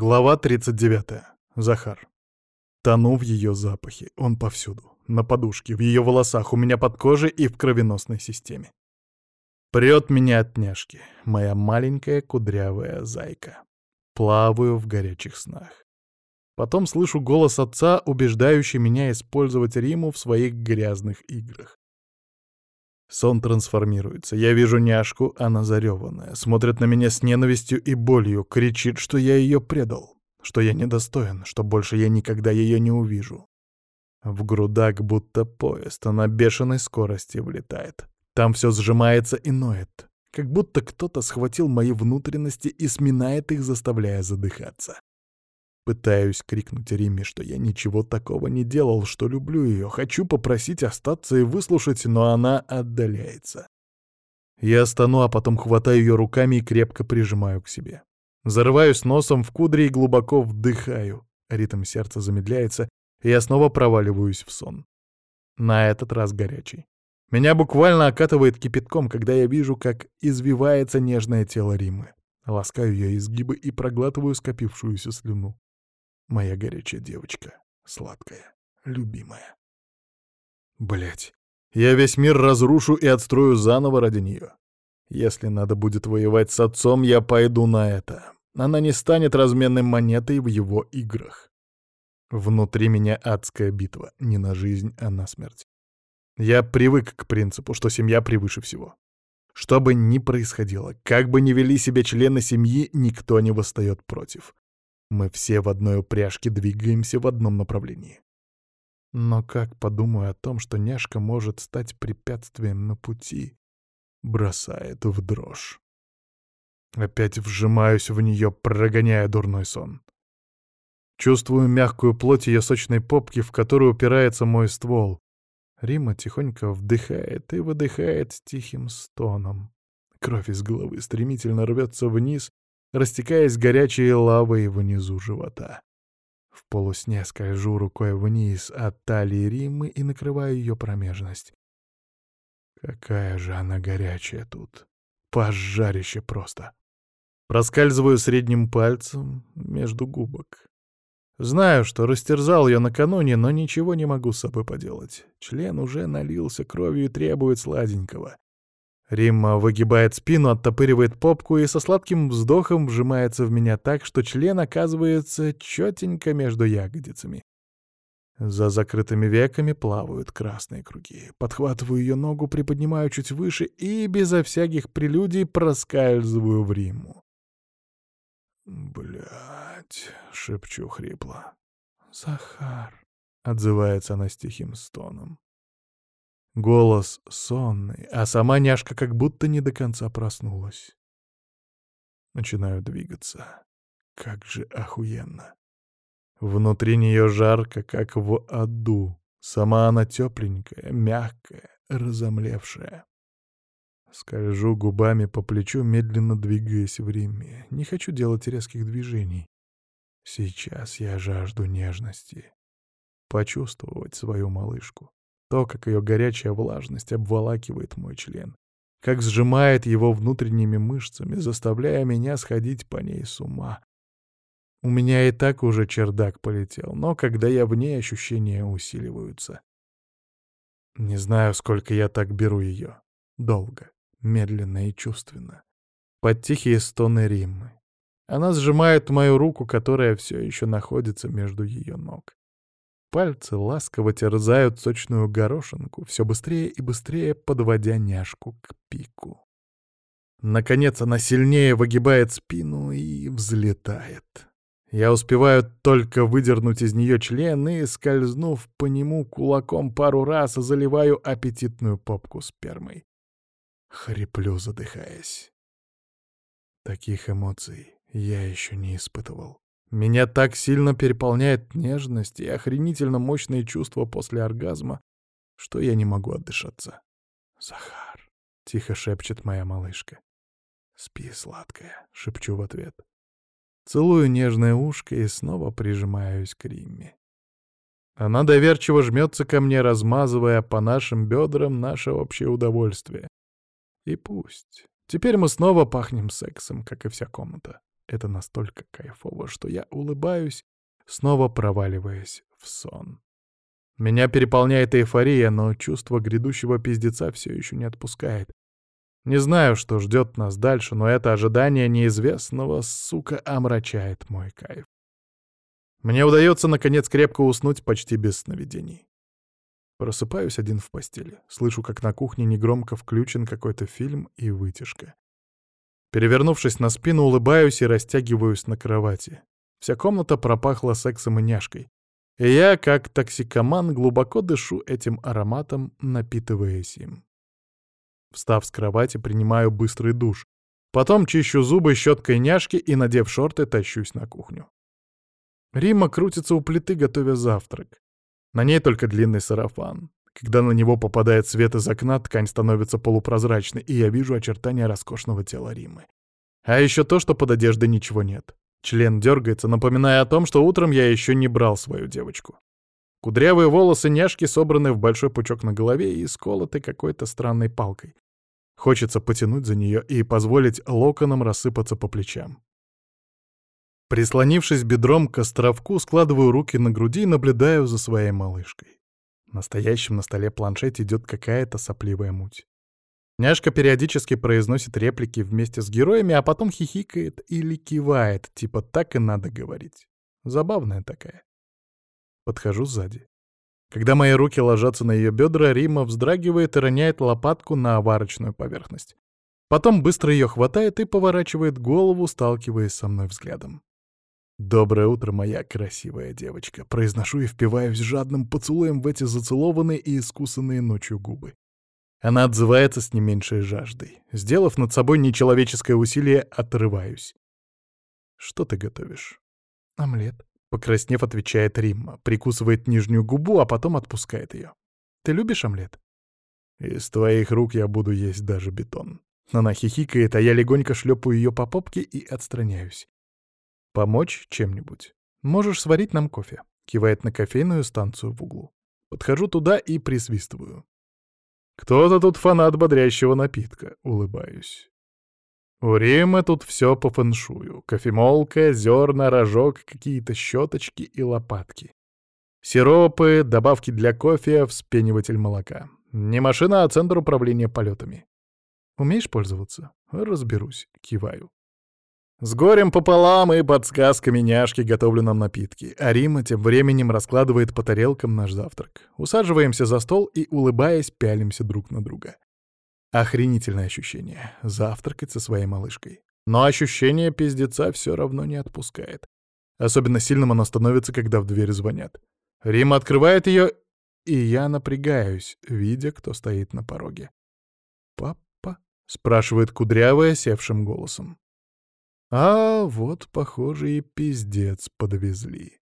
Глава 39. Захар. Тону в ее запахе. Он повсюду. На подушке, в ее волосах, у меня под кожей и в кровеносной системе. Прет меня от няшки, моя маленькая кудрявая зайка. Плаваю в горячих снах. Потом слышу голос отца, убеждающий меня использовать Риму в своих грязных играх. Сон трансформируется. Я вижу няшку, она зареванная, смотрит на меня с ненавистью и болью, кричит, что я ее предал, что я недостоин, что больше я никогда ее не увижу. В грудак будто поезд, а на бешеной скорости влетает. Там все сжимается и ноет, как будто кто-то схватил мои внутренности и сминает их, заставляя задыхаться. Пытаюсь крикнуть Риме, что я ничего такого не делал, что люблю ее, хочу попросить остаться и выслушать, но она отдаляется. Я стану, а потом хватаю ее руками и крепко прижимаю к себе. Зарываюсь носом в кудри и глубоко вдыхаю. Ритм сердца замедляется, и я снова проваливаюсь в сон. На этот раз горячий. Меня буквально окатывает кипятком, когда я вижу, как извивается нежное тело Римы. Ласкаю ее изгибы и проглатываю скопившуюся слюну. Моя горячая девочка, сладкая, любимая. Блять, я весь мир разрушу и отстрою заново ради нее. Если надо будет воевать с отцом, я пойду на это. Она не станет разменной монетой в его играх. Внутри меня адская битва, не на жизнь, а на смерть. Я привык к принципу, что семья превыше всего. Что бы ни происходило, как бы ни вели себя члены семьи, никто не восстает против. Мы все в одной упряжке двигаемся в одном направлении. Но как подумаю о том, что няшка может стать препятствием на пути, бросает в дрожь. Опять вжимаюсь в нее, прогоняя дурной сон. Чувствую мягкую плоть ее сочной попки, в которую упирается мой ствол. Рима тихонько вдыхает и выдыхает тихим стоном. Кровь из головы стремительно рвется вниз, растекаясь горячей лавой внизу живота. В полусне скольжу рукой вниз от талии Римы и накрываю ее промежность. Какая же она горячая тут. Пожарище просто. Проскальзываю средним пальцем между губок. Знаю, что растерзал ее накануне, но ничего не могу с собой поделать. Член уже налился кровью и требует сладенького. Римма выгибает спину, оттопыривает попку и со сладким вздохом вжимается в меня так, что член оказывается четенько между ягодицами. За закрытыми веками плавают красные круги. Подхватываю ее ногу, приподнимаю чуть выше и безо всяких прелюдий проскальзываю в Римму. Блять, шепчу хрипло. «Захар», — отзывается она с тихим стоном. Голос сонный, а сама няшка как будто не до конца проснулась. Начинаю двигаться. Как же охуенно. Внутри нее жарко, как в аду. Сама она тепленькая, мягкая, разомлевшая. Скольжу губами по плечу, медленно двигаясь в Риме. Не хочу делать резких движений. Сейчас я жажду нежности. Почувствовать свою малышку. То, как ее горячая влажность обволакивает мой член. Как сжимает его внутренними мышцами, заставляя меня сходить по ней с ума. У меня и так уже чердак полетел, но когда я в ней, ощущения усиливаются. Не знаю, сколько я так беру ее. Долго, медленно и чувственно. Под тихие стоны Риммы. Она сжимает мою руку, которая все еще находится между ее ног. Пальцы ласково терзают сочную горошинку, все быстрее и быстрее подводя няшку к пику. Наконец она сильнее выгибает спину и взлетает. Я успеваю только выдернуть из нее член и, скользнув по нему кулаком пару раз, заливаю аппетитную попку спермой. Хриплю, задыхаясь. Таких эмоций я еще не испытывал. Меня так сильно переполняет нежность и охренительно мощные чувства после оргазма, что я не могу отдышаться. «Захар», — тихо шепчет моя малышка. «Спи, сладкая», — шепчу в ответ. Целую нежное ушко и снова прижимаюсь к Римме. Она доверчиво жмется ко мне, размазывая по нашим бедрам наше общее удовольствие. И пусть. Теперь мы снова пахнем сексом, как и вся комната. Это настолько кайфово, что я улыбаюсь, снова проваливаясь в сон. Меня переполняет эйфория, но чувство грядущего пиздеца все еще не отпускает. Не знаю, что ждет нас дальше, но это ожидание неизвестного, сука, омрачает мой кайф. Мне удается, наконец, крепко уснуть почти без сновидений. Просыпаюсь один в постели. Слышу, как на кухне негромко включен какой-то фильм и вытяжка. Перевернувшись на спину, улыбаюсь и растягиваюсь на кровати. Вся комната пропахла сексом и няшкой. И я, как токсикоман, глубоко дышу этим ароматом, напитываясь им. Встав с кровати, принимаю быстрый душ. Потом чищу зубы щеткой няшки и, надев шорты, тащусь на кухню. Рима крутится у плиты, готовя завтрак. На ней только длинный сарафан. Когда на него попадает свет из окна, ткань становится полупрозрачной, и я вижу очертания роскошного тела Римы. А еще то, что под одеждой ничего нет. Член дергается, напоминая о том, что утром я еще не брал свою девочку. Кудрявые волосы няшки собраны в большой пучок на голове и сколоты какой-то странной палкой. Хочется потянуть за нее и позволить локонам рассыпаться по плечам. Прислонившись бедром к островку, складываю руки на груди и наблюдаю за своей малышкой. Настоящим на столе планшете идет какая-то сопливая муть. Няшка периодически произносит реплики вместе с героями, а потом хихикает или кивает, типа так и надо говорить. Забавная такая. Подхожу сзади. Когда мои руки ложатся на ее бедра, Рима вздрагивает и роняет лопатку на оварочную поверхность. Потом быстро ее хватает и поворачивает голову, сталкиваясь со мной взглядом. «Доброе утро, моя красивая девочка!» Произношу и впиваюсь жадным поцелуем в эти зацелованные и искусанные ночью губы. Она отзывается с не меньшей жаждой. Сделав над собой нечеловеческое усилие, отрываюсь. «Что ты готовишь?» «Омлет», — покраснев, отвечает Римма, прикусывает нижнюю губу, а потом отпускает ее. «Ты любишь омлет?» «Из твоих рук я буду есть даже бетон». Она хихикает, а я легонько шлепаю ее по попке и отстраняюсь. «Помочь чем-нибудь? Можешь сварить нам кофе», — кивает на кофейную станцию в углу. Подхожу туда и присвистываю. «Кто-то тут фанат бодрящего напитка», — улыбаюсь. У Римы тут все по фэншую. Кофемолка, зерна, рожок, какие-то щеточки и лопатки. Сиропы, добавки для кофе, вспениватель молока. Не машина, а центр управления полетами. Умеешь пользоваться? Разберусь, киваю. С горем пополам и подсказками няшки готовлю нам напитки, а Рима тем временем раскладывает по тарелкам наш завтрак. Усаживаемся за стол и, улыбаясь, пялимся друг на друга. Охренительное ощущение — завтракать со своей малышкой. Но ощущение пиздеца все равно не отпускает. Особенно сильным оно становится, когда в дверь звонят. Рима открывает ее, и я напрягаюсь, видя, кто стоит на пороге. «Папа?» — спрашивает кудрявая севшим голосом. А вот, похоже, и пиздец подвезли.